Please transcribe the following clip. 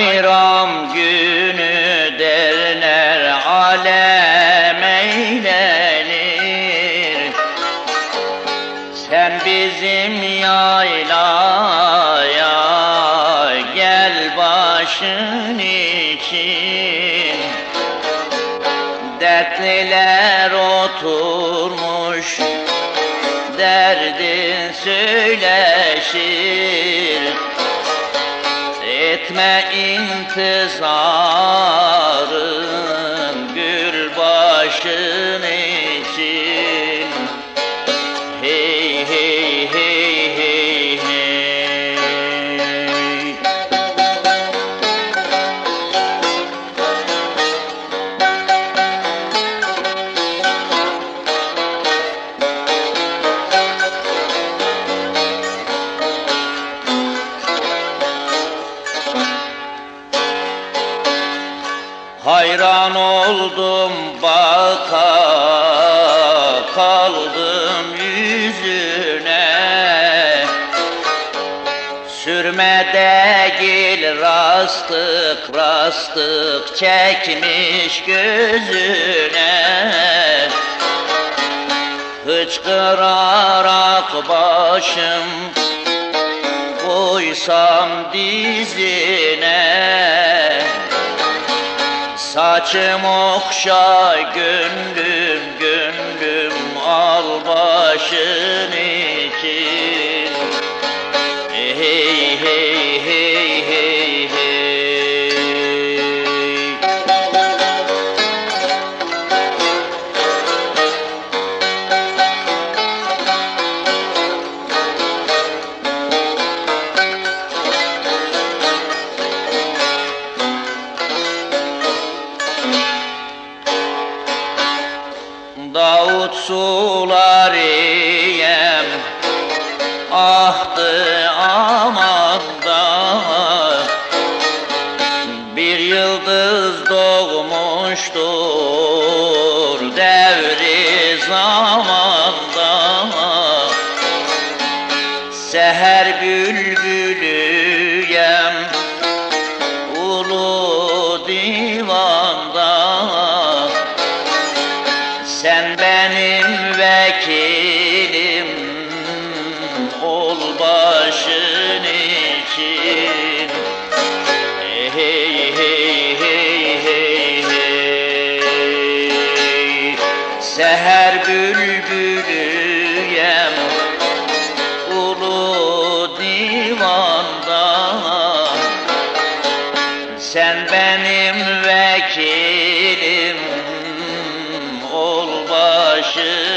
Bayram günü derler alem eğlenir Sen bizim yaylaya gel başın için. Dertliler oturmuş derdin söyleşir Etme intizarın Hayran oldum baka kaldım yüzüne. Sürmede gil rastık rastık çekmiş gözüne. Hıçkırarak başım koysam dizine Saçım okşa gönlüm gönlüm al başın Davut sularıyem ahtı amanda Bir yıldız doğmuştur devri zamanda. Seher bülbülüyem ol başın için hey hey hey hey hey, hey. Seher bülbülüyem ulu divanda Sen benim vekilim ol başın